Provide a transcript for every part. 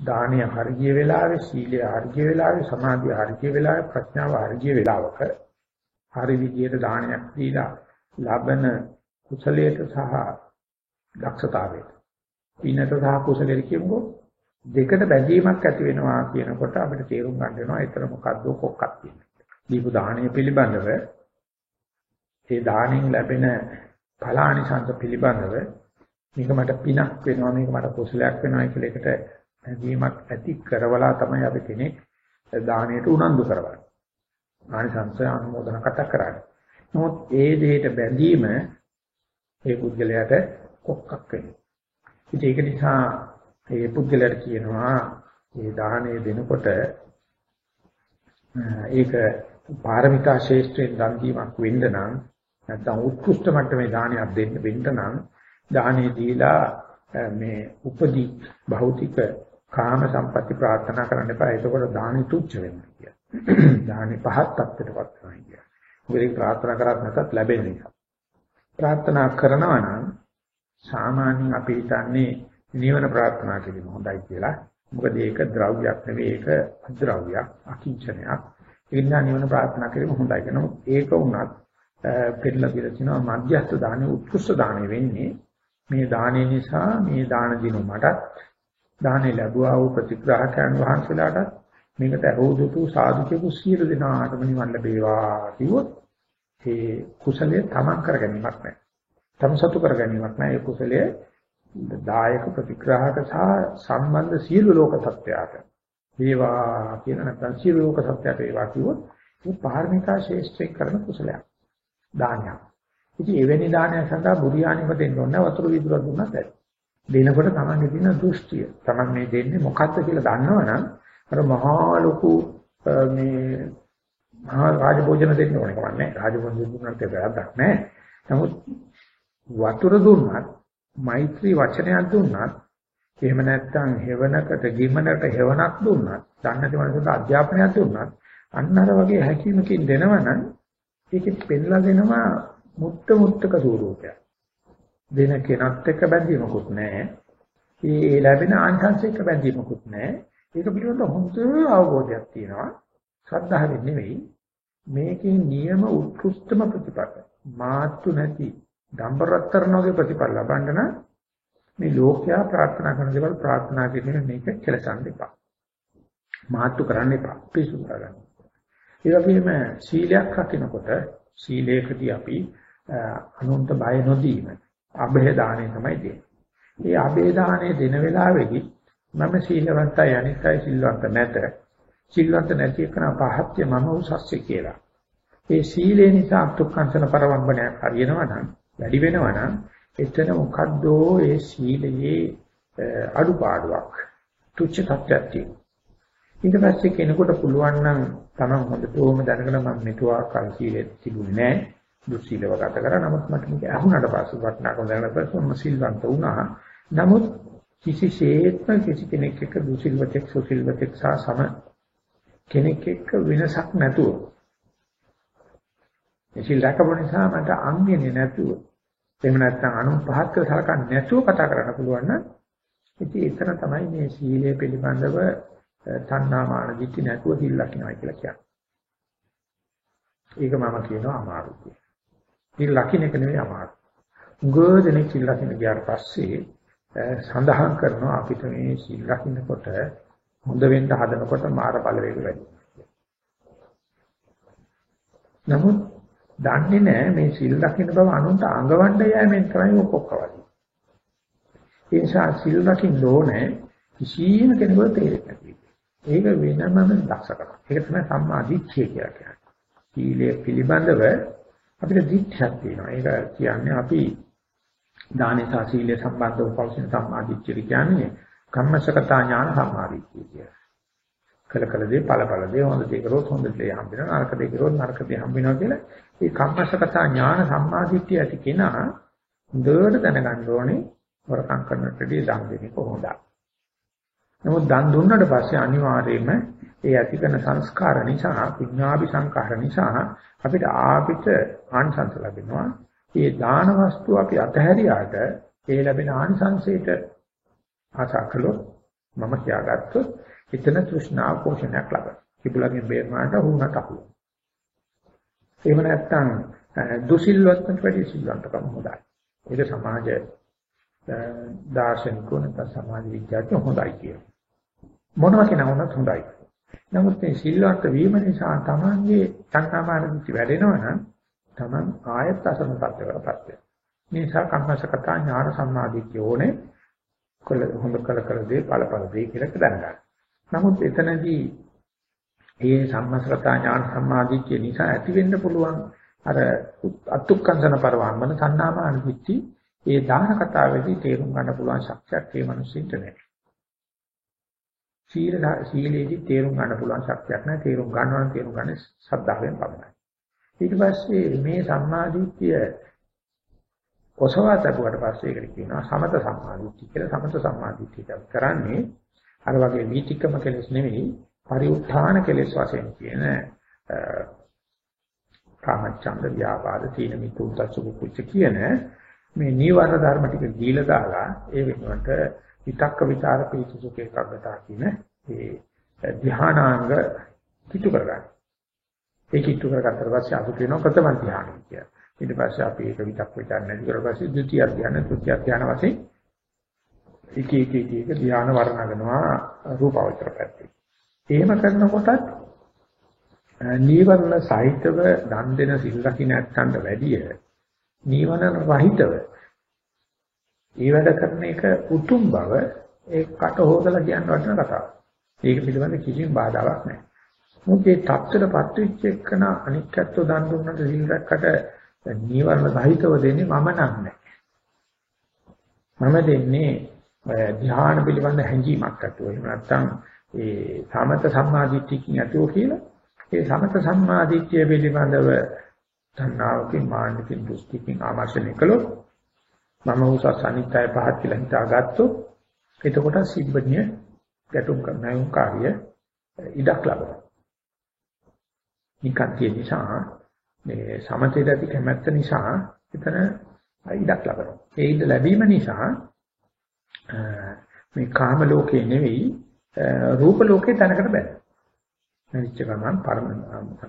දානීය හරිය වෙලාවේ සීලය හරිය වෙලාවේ සමාධිය හරිය වෙලාවේ ප්‍රඥාව හරිය වෙලාවක හරි විදියට දානයක් දීලා ලබන කුසලයට සහ දක්ෂතාවයට පිනට සහ කුසලයට කියමුකෝ දෙකට බැඳීමක් ඇති වෙනවා කියනකොට අපිට තේරුම් ගන්න වෙනවා ඒතර මොකද්ද කොක්කක් කියන්නේ. දීපු දානීය පිළිබඳව ඒ දාණයෙන් ලැබෙන ඵලානිසංස පිළිබඳව මේක මට පිනක් වෙනවා මේක මට කුසලයක් වෙනවා කියලා එකට හැඟීමක් ඇති කරවලා තමයි අපි කෙනෙක් දාණයට උනන්දු කරවන්නේ. ආනිසංස අනුමೋದන කතා කරන්නේ. නමුත් ඒ දෙයට බැඳීම ඒ පුද්ගලයාට කොක්කක් වෙනවා. ඉතින් ඒක නිසා ඒ පුද්ගලයාට කියනවා මේ දාහණය දෙනකොට ඒක පාරමිතා ශේෂ්ත්‍රයෙන් දන් දීමක් වෙන්න නම් නැත්නම් උත්කෘෂ්ඨ මට්ටමේ දානයක් දෙන්න වෙන්න නම් දාහණය දීලා මේ උපදී භෞතික කාම සම්පatti ප්‍රාර්ථනා කරන්න එපා. එතකොට දානි තුච්ච වෙනවා කිය. දානි පහත් තත්ත්වයටපත් වෙනවා කිය. මොකද ප්‍රාර්ථනා කරත් නැතත් ලැබෙන්නේ නැහැ. ප්‍රාර්ථනා කරනවා නම් සාමාන්‍යයෙන් අපි හිතන්නේ නිවන ප්‍රාර්ථනා කිරීම හොඳයි කියලා. මොකද ඒක ද්‍රව්‍යයක් නෙවෙයි ඒක අද්‍රව්‍යයක්, අකිංචනයක්. ඒ නිසා නිවන ප්‍රාර්ථනා කිරීම හොඳයි කියනවා. ඒක වුණත් පෙරලා කියලා කියනවා මධ්‍යස්ථ දානේ උත්කෘෂ්ඨ දානේ වෙන්නේ මේ දානේ නිසා මේ දාන දිනු මටත් දාහනේ ලැබුවා වූ ප්‍රතිග්‍රාහකයන් වහන්සේලාට මේකට ඇහුදුතු සාදුකෙකු සියලු දෙනාටම නිවන් ලැබේවා කිව්වොත් ඒ කුසලයේ තමන් කර ගැනීමක් නැහැ. තම සතු කර ගැනීමක් නැහැ. ඒ කුසලයේ දායක ප්‍රතිග්‍රාහක සහ සම්බන්ධ සියලු ලෝක සත්‍යයට වේවා කියන නැත්නම් සියලු ලෝක සත්‍යයට වේවා කිව්වොත් මේ පාරමිතා ශේෂ්ත්‍රේ කරන කුසලයක්. දානයක්. ඉතින් එවැනි දානයක් සඳහා බුරියානිම දෙන්න ඕන වතුර විදුර දුන්නත් ඇති. දෙනකොට තමන්ගේ තියෙන දෘෂ්ටිය. තමන් මේ දෙන්නේ මොකක්ද කියලා දන්නවනම් අර මහා ලොකු මේ මහා රාජභෝජන දෙන්න ඕනේ කමන්නේ රාජභෝජන දුන්නත් ඒක වැරද්දක් නෑ නමුත් වතුර දුන්නත් මෛත්‍රී වචනයක් දුන්නත් එහෙම නැත්නම් හේවනකට ගිමනට හේවනක් දුන්නත් දන්නති මනසට අධ්‍යාපනයක් දුන්නත් අන්න අර වගේ හැකීමකින් දෙනවනම් ඒකෙත් පෙන්ලා දෙනවා මුත්ත මුත්තක ස්වරූපයක්. දෙන කෙනත් එක්ක බැඳීමකුත් නැහැ. ඒ ලැබෙන ආංශංශ එක්ක බැඳීමකුත් නැහැ. ඒක පිළිබඳ හොඳ අවබෝධයක් තියෙනවා. ශ්‍රද්ධාවෙන් නෙවෙයි. මේකේ නියම උත්කෘෂ්ඨම ප්‍රතිපද. මාතු නැති දම්බරතරණෝගේ ප්‍රතිපල ලබන්න නම් මේ ලෝකයා ප්‍රාර්ථනා කරන දේවල් ප්‍රාර්ථනා කිරීම මේක කෙලසන්න එපා. මාතු කරන්න එපා. පිසු කරගන්න. ඒ වගේම සීලයක් රකින්නකොට සීලේකදී අපි අනුන්ට බය නොදීම අභය දාණය තමයි දෙන්නේ. මේ අභය දාණය දෙන වෙලාවේදී මම සීලවන්තයි අනිත්‍යයි සිල්වන්ත නැත. සිල්වන්ත නැති එකන පහත්ය මම උසස්සේ කියලා. ඒ සීලේ නිසා අත්ුක්කංශන පරවම්බනයක් හරියනවා නම් වැඩි වෙනවා නම් එතන මොකද්ද ඒ සීලයේ අඩුපාඩුවක් තුච්ච තත්ත්වයක් තියෙනවා. ඊට පස්සේ කෙනෙකුට පුළුවන් නම් තමන් හොඳටම දැනගෙන මම මෙතුආ කල් සීලෙ තිබුණේ නැහැ. දුස්සීලව ගත කරා. නමුත් මට මේක ඇහුණාට පස්සේ වටනාකම දැනන පස්සේ මම සිල්වන්ත වුණා. නමුත් කිසිසේත්ම කිසි කෙනෙක් එක්ක දුසිල්වතෙක් සුසිල්වතෙක් සහ සම කෙනෙක් එක්ක වෙනසක් නැතුව එසිල් රැකපු නිසා මට අංගෙන්නේ නැතුව එහෙම නැත්නම් අනුන් පහත් කර සලකන්නේ නැතුව කතා කරන්න පුළුවන් නම් ඉතින් එතන තමයි මේ සීලය පිළිබඳව තණ්හා මාන දිටි නැතුව සිල් ලකිනවා කියලා කියන්නේ. ඒක මම කියනවා අමාරුයි. මේ ලකින එක නෙවෙයි අමාරු. උගෝ දෙනෙක් සිල් ලකින ගියාට පස්සේ සඳහන් කරනවා අපිට මේ සිල් ලකිනකොට හොඳ වෙන්න හදනකොට මාර බලවේග වැඩි. නමුත් දන්නේ නැහැ මේ සිල් ලකින බව අනුන්ට අඟවන්න යෑමෙන් තමයි ඔක්කොක්කවදී. ඒ නිසා සිල් ලකින්න ඕනේ කිසියම් කෙනෙකුට තේරෙන්නේ නැති. ඒක වෙනමම දක්ෂකමක්. ඒක තමයි සම්මා දිට්ඨිය කියලා කියන්නේ. සීලය පිළිබඳව අපිට දික්ඛයක් තියෙනවා. ඒක කියන්නේ අපි දානේ සහ සීලය සම්බන්ධව පෞසින සම්මාදිට්ඨිය කියන්නේ කම්මසකතා ඥාන සම්මාදිට්ඨිය කිය. කල කල දේ ඵල ඵල දේ හොඳ දේ කරොත් හොඳ දේ හම්බ වෙනවා නරක දේ කරොත් නරක දේ හම්බ වෙනවා කියලා මේ කම්මසකතා ඥාන සම්මාදිට්ඨිය ඇති කෙනා හොඳට දැනගන්න ඕනේ වරකම් කරනකොටදී දන් දෙන්නේ කොහොමද? නමුත් දන් දුන්නට පස්සේ අනිවාර්යයෙන්ම ඒ ඇති කරන සංස්කාර නිසා විඥාපි සංකාර නිසා අපිට ආපිට ආනිසංස ලැබෙනවා. මේ දාන වස්තු අපි අතහැරියාට ඒ ලැබෙන ආනිසංසයට ආශා කළොත් මම කියාගත්තොත් එතන තෘෂ්ණාව පෝෂණයක් ලබනවා. කිපුලගෙන් බේරනාට වුණාට අහුව. එහෙම නැත්නම් දුසිල්වත්කට වැඩි සිල්වන්තකම හොඳයි. ඒක සමාජ දාර්ශනිකෝ නැත්නම් සමාජ විද්‍යාඥයෝ හොඳයි කියන. මොනවා කෙනා වුණත් හොඳයි. නමුත් මේ සිල්වන්ත වීම නිසා තමන්ගේ සංකාමානිච්ච වැඩෙනවා නම් තමන් ආයත් අසන තත්ත්වයකටපත් වෙනවා. මේ නිසා කම්මසකතා ඥාන සම්මාදිට්ඨිය ඕනේ කළ හොඳ කළ කළ දේ ඵල ඵල දේ කියලා දැනගන්න. නමුත් එතනදී මේ සම්මසකතා ඥාන සම්මාදිට්ඨිය නිසා ඇති වෙන්න පුළුවන් අර අත්ුක්කංශන පරවම්මන සන්නාමාන දිට්ඨි ඒ දාන කතාවේදී තේරුම් ගන්න පුළුවන් ශක්තියක් මේ මිනිස්සුන්ට නැහැ. සීල සීලේදී තේරුම් ගන්න පුළුවන් ශක්තියක් නැහැ. තේරුම් ගන්නවා නම් තේරුම් ගන්න ශ්‍රද්ධාවෙන් පමණයි. ඊට පස්සේ මේ සම්මාදිට්ඨිය ඔසවා තබුවට පස්සේ ඒකට කියනවා සමත සම්මාදිට්ඨිය කියලා. සමත සම්මාදිට්ඨිය කරන්නේ අර වගේ වීතිකම කෙලෙස් නෙවෙයි පරිඋත්ථාන කෙලෙස් වශයෙන් කියන කාමච්ඡන්ද ව්‍යාපාද තීන මිතුද්දච්ච කුච්ච කියන මේ නීවරණ ධර්ම ටික දීලා දාලා ඒ වෙනුවට විතක්ක ਵਿਚාර පීති සුඛ ඒකාග්‍රතාව කියන ඒ ධානාංග කිතු කරගන්න. ඒ කිතු කරගත්තට පස්සේ අපි කියනවා ප්‍රථම ධානය කියලා. ඊට පස්සේ අපි ඒක විතක් විචාර නැති කරලා පස්සේ ද්විතිය ධානය, තෘතිය ධානය වශයෙන් එක එක එක එක ධාන වර්ණනවා රූපාවචර පැත්තේ. එහෙම කරනකොටත් නීවරණ සහිතව දන් දෙන සිල් රකින්න නැත්නම් වැඩිය නීවරණ රහිතව ඒ වැඩ කරන එක උතුම් බව ඒකට හොදලා කියන්න වටින කතාවක්. ඒක පිළිබඳ කිසිම බාධාවක් නැහැ. මොකද මේ தත්තරපත් වෙච්ච එකන අනික්කත්ව දන් දුන්නට සිල් රැක්කට නීවරණ සහිතව දෙන්නේ මම නන්නේ. මම දෙන්නේ ධ්‍යාන පිළිබඳ හැඟීමක් ඇතුව. එහෙම නැත්නම් ඒ සමත සම්මාදිට්ඨියකින් ඇතුව කියලා ඒ සමත සම්මාදිට්ඨිය පිළිබඳව තණ්හාවකින් මාන්නකින් දෘෂ්ටිකින් ආමර්ෂණය කළොත් මම උසස් අනිත්‍ය පහත් කියලා හිතාගත්තොත් එතකොට සිබ්බණිය ගැටුම් කරන කාර්ය ඉඩක් ලබනවා. නිකන්තිය නිසා මේ සමතේට ඇති කැමැත්ත නිසා එතන ඉඩක් ලබනවා. ඒ ඉඩ ලැබීම නිසා මේ කාම ලෝකේ නෙවෙයි රූප ලෝකේ තැනකට බැහැ. නැතිච්ච ගමන් පරම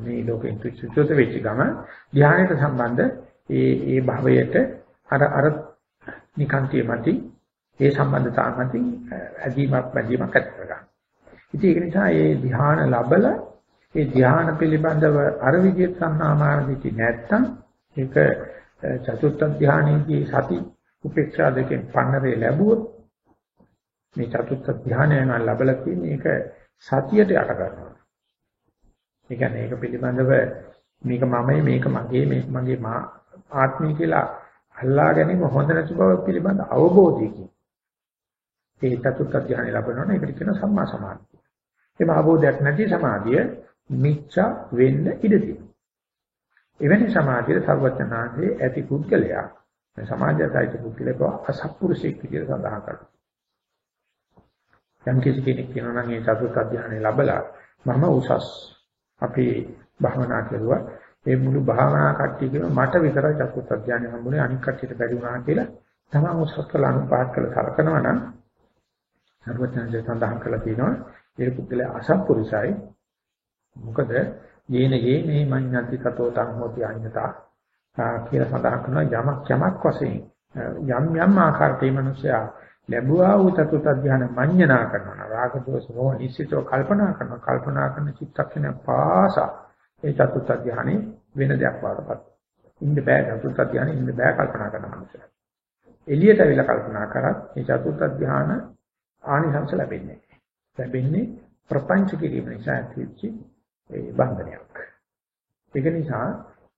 මේ ලෝකෙන් තුච්ච වෙච්ච ගමන් ධානයට සම්බන්ධ ඒ ඒ භවයට අර අර නිකාන්තිය මතින් ඒ සම්බන්ධතාව මතින් ඇදීමක් බැඳීමක් ඇති කරගන්න. ඉතින් ඒක නිසා මේ ධ්‍යාන ලැබල ඒ ධ්‍යාන පිළිබඳව අර විදිහට සම්මාමාන දෙකේ නැත්තම් ඒක චතුත්ථ ධ්‍යානයේදී සති උපේක්ෂා දෙකෙන් පන්නරේ ලැබුවොත් මේ චතුත්ථ ධ්‍යානයන් ලැබලා තියෙන එක සතියට යට කරනවා. ඒ කියන්නේ ඒක පිළිබඳව මේක මමයි මේක මගේ මේක මගේ මා ආත්මය කියලා අල්ලා ගැනීම හොඳ නැති බව පිළිබඳ අවබෝධයකින් ඒ චතුත්ථ ධ්‍යානෙ ලැබෙනවා ඒකට කියන සම්මා සමාධිය. ඒ අවබෝධයක් නැති සමාධිය මිච්ඡා වෙන්න ඉඩ තියෙනවා. එවැනි සමාධියේ සර්වඥාන්සේ ඇති පුද්ගලයා මේ සමාජයයි පුද්ගලයාව අසත්පුරුෂයෙක් විදිහට සඳහන් කරනවා. යම් කිසි කෙනෙක් කියනවා නම් මේ චතුත්ථ ධ්‍යානෙ ලැබලා මම උසස් අපි භවනා කරුවා ඒ මුළු භාවනා කට්ටිය කියන මට විතරයි චතුත් අධ්‍යානෙ හම්බුනේ. අනික් කට්ටියට බැරි වුණා කියලා තමන් උසස් කළ අනුපාත කළ සලකනවා නම් සර්වඥයන්සේ සඳහන් කළා තියෙනවා ඒ පුද්ගලයා අසත්පුරුසයි මොකද යේන යේ මේ මඤ්ඤති තතෝ තං හෝති අඤ්ඤතා කියලා සඳහන් කරනවා. යමක් යමක් වශයෙන් යම් යම් ආකාරයේ මිනිසයා ලැබුවා වූ තතුත් අධ්‍යාන මඤ්ඤනා කරනවා. රාග දෝෂ මොහ නිසිතව කල්පනා කරනවා. කල්පනා කරන චිත්තක්ෂණ පාසා ඒ චතුත් අධ්‍යානෙ වෙන දෙයක් වඩපත්. ඉන්න බෑ චතුත් අධ්‍යානෙ ඉන්න බෑ කල්පනා කරන මනුස්සයෙක්. එළියට ඇවිල්ලා කල්පනා කරත් මේ චතුත් අධ්‍යාන ආනිසංස ලැබෙන්නේ ලැබෙන්නේ ප්‍රපංච කිරීම නිසා ඇතිවෙච්ච ඒ බන්ධනයක්. ඒක නිසා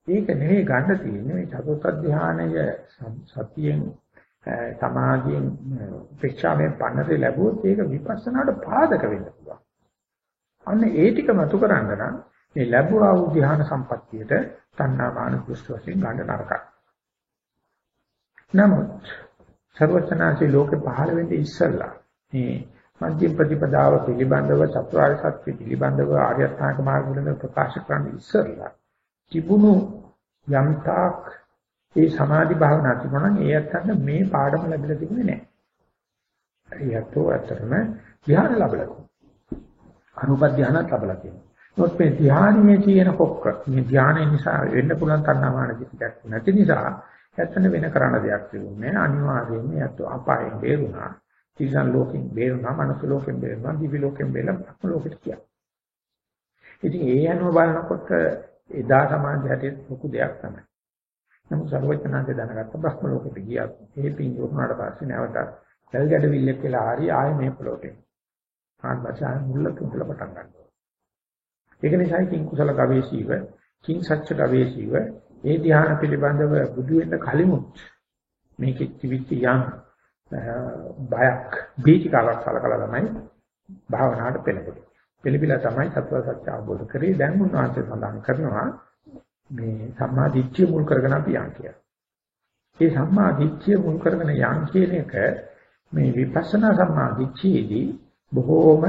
ඒක නෙවෙයි ගන්න තියෙන්නේ මේ චතුත් අධ්‍යානය සතියෙන් සමාධියෙන් උපේක්ෂාවෙන් පන්නරේ ලැබුවොත් ඒක විපස්සනාට පාදක වෙන්න පුළුවන්. අන්න ඒ ටික මතු කරන්න නම් මේ ලැබුවා වූ ධ්‍යාන සම්පත්තියට තණ්හා මාන දෘෂ්ටි වශයෙන් ගන්න නරකයි. නමුත් සර්වචනාචි ලෝකේ පහළ වෙන්නේ ඉස්සල්ලා මේ මධ්‍යම ප්‍රතිපදාව පිළිබඳව චතුරාර්ය සත්‍ය පිළිබඳව ආර්ය අෂ්ටාංග මාර්ග වලින් ප්‍රකාශ කරන්න ඉස්සල්ලා තිබුණු යම්තාක් ඒ සමාධි භාවනා තිබුණා නම් ඒ අත්තන්න මේ පාඩම ලැබිලා තිබුණේ නැහැ. යතෝ අතරම ධ්‍යාන ලැබලා තියෙනවා. අනුප ධ්‍යානත් ලැබලා තියෙනවා. නමුත් මේ ධ්‍යානයේ තියෙන කොක්ක මේ ධ්‍යානය නිසා වෙන්න පුළුවන් තණ්හාමාන දෙයක් නැති නිසා ඇත්තන වෙන කරන්න දෙයක් තිබුණේ අනිවාර්යයෙන්ම යතෝ අපායෙන් බේරුණා. තිසන් ලෝකෙන් බේරුණා, මනස ලෝකෙන් බේරුණා, දිවි ලෝකෙන් බේරුණා, ලෝකෙට ගියා. ඉතින් ඒ අනුව බලනකොට එදා සමාජයට ලොකු දෙයක් තමයි. නමුත් සර්වඥාන්සේ දැනගත්ත බ්‍රහ්ම ලෝකෙට ගියා. ඒ පින් උරුණාට පස්සේ නැවත දැල් ගැඩවිල්ලක් කියලා හරි ආයේ මේ පොළොට එනවා. ආන්වචා මුල්ල තුන්දල පටන් ගන්නවා. ඒක නිසා කිං කුසල ගවේෂීව, කිං සච්ච ගවේෂීව ඒ ධ්‍යාන පිළිබඳව බුදු වෙන්න කලිමුත් මේකෙ තිබිච්ච යම් බයක් බීචිකාවක් සලකලා තමයි භාවනාවට පෙළඹෙන්නේ. පිළිබිලා තමයි සත්‍ය සත්‍ය අවබෝධ කරේ දැන් උන්වහන්සේ සඳහන් කරනවා මේ සම්මා දිට්ඨිය මුල් කරගෙන අපි යන් කියලා. ඒ සම්මා දිට්ඨිය මුල් කරගෙන යන් කියන එක මේ විපස්සනා සම්මා දිට්ඨියේදී බොහෝම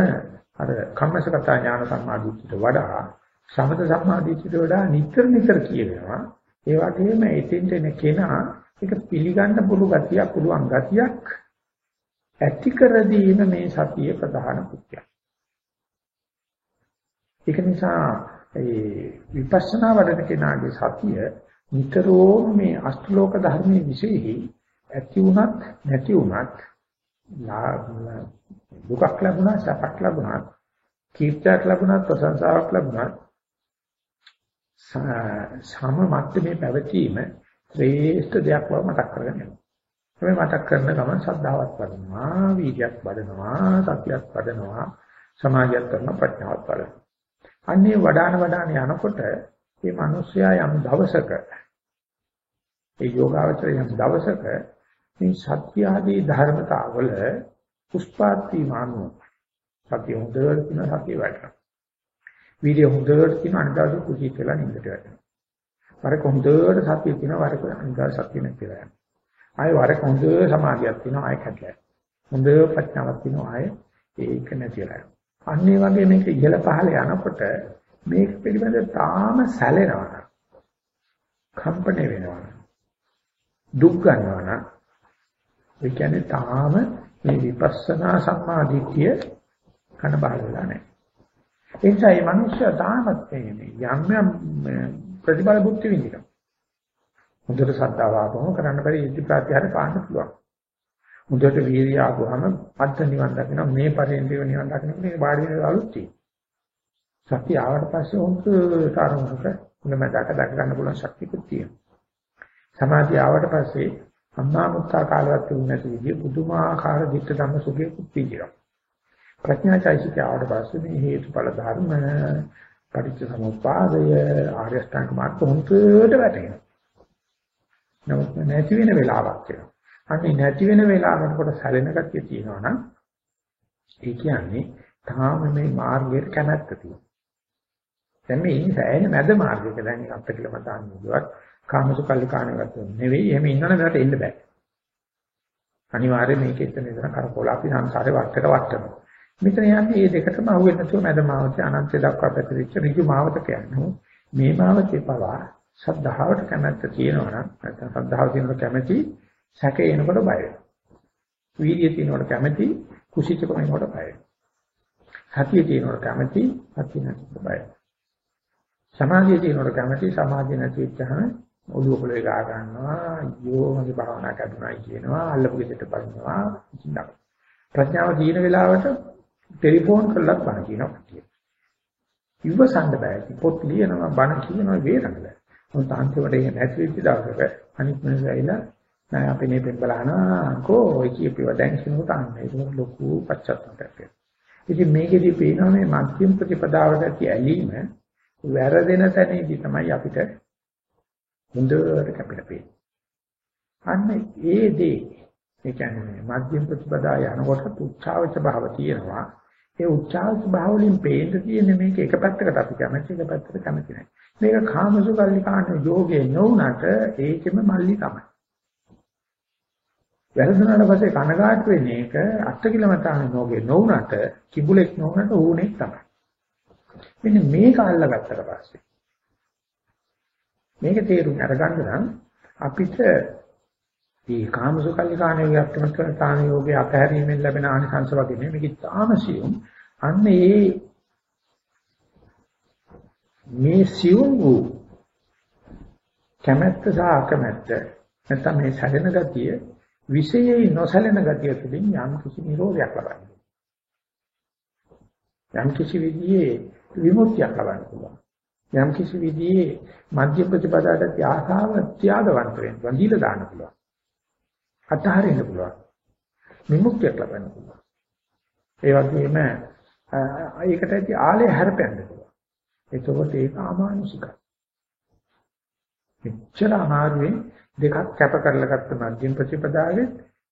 අර කම්මසගත ඥාන සම්මා දිට්ඨියට වඩා සමත සම්මා දිට්ඨියට වඩා නිතර නිතර කියනවා. ඒ වගේම එතෙන්ට එන කෙනා ඒක පිළිගන්න පුළු ගතිය පුළුවන් ගතියක් ඇති කර දීම මේ සතිය ප්‍රධාන කුක්කයක්. ඒක නිසා ඒ විපස්සනා වඩන කෙනාගේ සතිය නිතරම මේ අෂ්ටලෝක ධර්මයේ විශේෂයි ඇති වුණත් නැති වුණත් දුකක් ලැබුණා සපක් ලැබුණා කීර්තියක් ලැබුණා ප්‍රශංසාවක් ලැබුණා සම මට්ටමේ පැවතීම ශ්‍රේෂ්ඨ දෙයක් බව මතක් කරගන්න ඕනේ. මේ මතක් කරන ගමන් ශ්‍රද්ධාවත් වඩනවා, වීර්යයක් වඩනවා, සතියක් වඩනවා, සමාධියක් කරන ප්‍රඥාවත් වඩනවා. අන්නේ වඩාන වඩාන යනකොට මේ මිනිස්යා යම් දවසක ඒ යෝගාවචරය යම් දවසක මේ සත්‍ය ආදී ධර්මතාවල පුෂ්පාති මානු සත්‍ය හොඳට කියන සත්‍ය වැටෙනවා. වීර්ය හොඳට කියන අනිදාස කුසී කියලා නින්දට වැටෙනවා. වරක හොඳට සත්‍ය කියන වරක අනිදාස සත්‍ය නැතිලා යනවා. ආයෙ වරක හොඳ සමාධියක් තියෙනවා ආයෙ කැඩලා. හොඳ ප්‍රඥාවක් තියෙනවා ආයෙ ඒක නැතිලා යනවා. අන්න ඒ වගේ මේක ඉහළ පහළ යනකොට මේක පිළිබඳව තාම සැලෙනවා. කම්පණය වෙනවා. දුක් ගන්නවා. ඒ කියන්නේ තාම මේ විපස්සනා සම්මාදිටිය කන බහල වෙලා නැහැ. ඒ නිසා මේ මිනිස්සු තාමත් මේ යම් යම් ප්‍රතිබල බුද්ධි විඳිනවා. හොඳට සද්ධාව ආවම කරන්න බැරි ඉති ප්‍රත්‍යහාර පාන්න පුළුවන්. මුදට වීර්ය ආවම අත්ත නිවන් දකින්න මේ පරිෙන්දිව නිවන් දකින්න මේ වාඩි වෙන අලුත් තියෙනවා. සත්‍ය ආවට පස්සේ උන්ට කාරණක මුලමදාක දක ගන්න පුළුවන් ශක්තියකුත් තියෙනවා. සමාධිය ආවට පස්සේ අම්මා මුත්තා කාලවත් වුණ නැති විදිහ පුදුමාකාර ධිට්ඨ ධම්ම සුඛයකුත් තියෙනවා. ප්‍රඥාචෛසික ආවට පස්සේ මේ හේතුඵල ධර්ම පටිච්ච සමුප්පාදය ආර්ය අෂ්ටාංග මාර්ග හොන්තට වැටෙනවා. නමුත් නැති වෙන වෙලාවක් එනවා. අන්නේ නැති වෙන වෙලාවකට සැලෙන ගතිය තියෙනවා නම් ඒ කියන්නේ තාම මේ මාර්ගයට කැමැත්ත තියෙනවා. දැන් මේ ඉන්නේ සෑහෙන මැද මාර්ගයක දැන් අපිට කියලා මතන්නේ කිව්වත් කාමසුකල්ලි කාණගත නෙවෙයි එහෙම ඉන්නවනේ මට එන්න බෑ. අනිවාර්යයෙන් මේක එතන එතන කරකෝල අපි සංසාරේ වටේට වටනවා. මෙතන යන්නේ මේ දෙකටම අහුවෙන්නේ නැතුව මැද මාවතේ අනන්තය දක්වා පැතිරිච්ච ඍජු මාවත කියන්නේ. මේ මාවතේ පවා සද්ධාවට කැමැත්ත තියෙනවා නම් නැත්නම් සද්ධාව තියෙනකොට කැමැති සැකේ එනකොට බය වෙනවා. වීර්යය තියෙනකොට කැමැති කුසීතකම එනකොට බය වෙනවා. සතිය තියෙනකොට කැමැති සතිය නැතිකොට බය වෙනවා. සමාධිය තියෙනකොට කැමැති සමාධිය නැති වෙච්චහම ඔළුව පොළවේ ගා ගන්නවා යෝමගේ භාවනා කරනවා කියනවා අල්ලපු ගෙදරට බලනවා ඉඳලා ප්‍රඥාව තියෙන වෙලාවට ටෙලිෆෝන් කරලත් බණ කියනවා කටිය. ඉවසන්න බෑ. පොත් ලියනවා බණ කියනවා වේරකල. මොකද අන්තිමට ඒක නැති වෙච්ච දවසක අනිත් මිනිස්සු ඇවිල්ලා නෑ අපි මේ පෙන් බලනවා කෝ ඔය කියපිව දැන් කියනකොට අන්න ඒක ලොකු පච්චත්තයක් ඉතින් මේකෙදි පේනවා මේ මධ්‍යම ප්‍රතිපදාවට ඇති ඇලීම වැරදෙන තැනදී තමයි අපිට හොඳට කැපිලා පේන්නේ. අන්න ඒ දේ ඒ කියන්නේ මධ්‍යම ප්‍රතිපදා යනකොට උච්චාවච භාව තියෙනවා. ඒ උච්චාවච භාව වලින් පේන්න තියෙන්නේ මේක එක පැත්තකට අපි කැමති එක පැත්තකට කැමති නැහැ. මේක කාමසුකල්ලි කාණ යෝගේ නොඋනට ඒකෙම මල්ලි තමයි. වැරදුනාට පස්සේ කනගාටු වෙන එක අටකිලමතාන නෝගේ නොඋනට කිඹුලෙක් නොඋනට ඌනේ තමයි. මෙන්න මේක අල්ලගත්තට පස්සේ මේක තේරුම් අරගන්න නම් අපිට මේ කාමසුකල්ලිකාණ යෝගයක් තමයි තාන යෝගේ අතහැරීමෙන් ලැබෙන ආනිසංස වගේ නෙමෙයි මේක තාමසියුම් අන්න ඒ මේ සියුම් වූ කැමැත්ත සහ අකමැත්ත නැත්නම් මේ සැලෙන ගතිය විශේෂයි නොසැලෙන ගතිය තුළින් යම් කිසි නිරෝධයක් ලබන්නේ. යම් කිසි විදිහේ විමුක්තියක් ලබන්න පුළුවන්. යම් කිසි විදිහේ මධ්‍ය ප්‍රතිපදාවට ත්‍යාගාව ත්‍යාගවන්ත වෙන්න වඳිලා දාන්න පුළුවන්. අතහරින්න පුළුවන්. විමුක්තියක් ලබන්න පුළුවන්. ඒ වගේම ඒකට ඇති ආලය හැරපෙන්න පුළුවන්. එතකොට ඒක අමානුෂිකයි. මෙච්චර අමාරුවෙන් දෙකක් කැප කරලා ගත්ත මධ්‍යම ප්‍රතිපදාවේ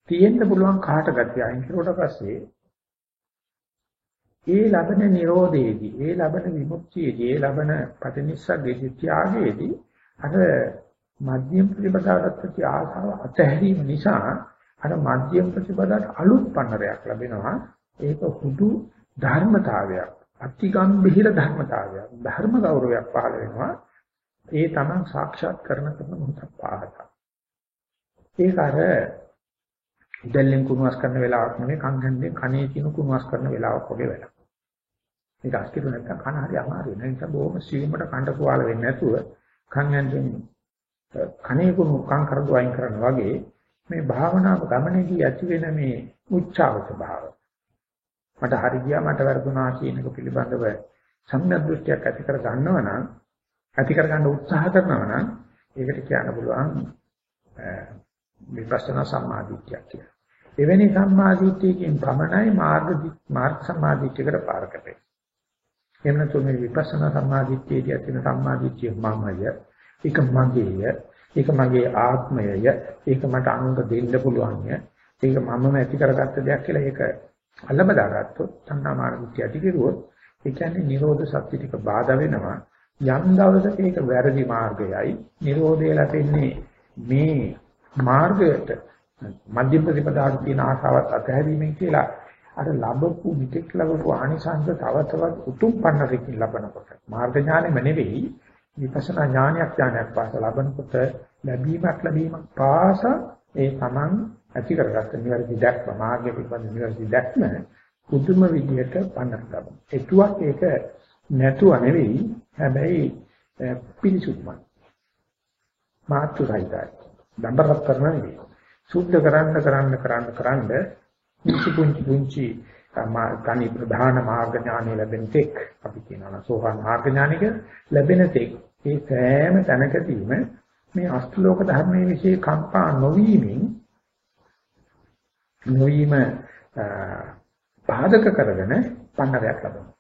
තියෙන්න පුළුවන් කාට ගතිය අයින් කරුවට පස්සේ ඒ ලබන නිරෝධයේදී ඒ ලබන විමුක්තියේදී ඒ ලබන පටිනිස්සග්ගේ ත්‍යාගයේදී අර මධ්‍යම ප්‍රතිපදාවට ප්‍රති ආසාව අතහැරීම නිසා අර මධ්‍යම ප්‍රතිපදාවට අලුත් පන්නරයක් ලැබෙනවා. ඒක හුදු ධර්මතාවයක් අතිගම්භීර ධර්මතාවයක් ධර්ම ගෞරවයක් පහළ වෙනවා. ඒ තමන් සාක්ෂාත් කරන කරන මොහොතක් පාදක ඒක අර ඉදල්ලෙන් කුණුවස් කරන වෙලාවක් නෙවෙයි කන් හැන්දෙන් කනේ තියෙන කුණුවස් කරන වෙලාවක් වගේ වැඩක්. මේක අස්කිරු නැත්නම් කන හරි අමාරුයි. ඒ නිසා බොහොම සියුම්මට කණ්ඩ කුවාල වෙන්නේ නැතුව කන් ඇන්දෙන් කනේ කුණු කන් කරදු අයින් කරනවා වගේ මේ භාවනාව ගමනේදී ඇති වෙන මේ උච්චාවච භාව. මට හරි ගියා මට වැරදුනා කියන එක පිළිබඳව සම්‍යක් දෘෂ්ටියක් ඇති කර ගන්නවා නම් ඇති කර ගන්න උත්සාහ කරනවා නම් ඒකට කියන්න පුළුවන් විපස්සනා සම්මාදිට්ඨියක් කියලා. එවැනි සම්මාදිට්ඨියකින් පමණයි මාර්ග මාර්ග සම්මාදිට්ඨියකට පාරකට. එහෙම නැත්නම් මේ විපස්සනා සම්මාදිට්ඨියදී ඇතිවෙන සම්මාදිට්ඨිය මමය. ඒක මගේය. ඒක මගේ ආත්මයය. ඒක මට අනුන්ට දෙන්න පුළුවන්ය. ඒක මමම ඇති කරගත්ත දෙයක් කියලා ඒක අල්ලබදාගත්තොත් සම්මාදිට්ඨිය ඇති කෙරුවොත් ඒ කියන්නේ නිරෝධ සත්‍ය ටික බාධා වෙනවා. යම් දවසක ඒක වැරදි මාර්ගයයි. නිරෝධය ලැබෙන්නේ මේ මාර්ගයට මධ්‍ය ප්‍රතිපදාවට තියෙන ආසාවත් අතහැරීමෙන් කියලා අර ලැබපු විතෙක් ලැබපු ආනිසංස තව තවත් උතුම් පන්නරකින් ලබනකොට මාර්ග ඥානෙම නෙවෙයි විපස්සනා ඥානයක් ඥානයක් පාස ලබනකොට ලැබීමක් ලැබීමක් පාස ඒ Taman ඇති කරගත්ත නිවැරදි දැක්ම මාර්ගය පිළිබඳ නිවැරදි දැක්ම පුදුම විදියට පන්නර ලබන. ඒතුවක් ඒක නැතුව නෙවෙයි හැබැයි පිළිසුත්මයි. මාතුයියි. දඹරත් කරන නෙවෙයි. සුද්ධ කරන්න කරන්න කරන්න කරන්න පුංචි පුංචි පුංචි තනි ප්‍රධාන මාර්ග ඥානෙ ලැබෙන තෙක් අපි කියනවා. සෝහන් මාර්ග ඥානික ලැබෙන තෙක්. ඒ සෑම තැනකදීම මේ අෂ්ටලෝක ධර්මයේ વિશે කම්පා නොවීමෙන් නොවීම පාදක කරගෙන පන්නරයක් ලබනවා.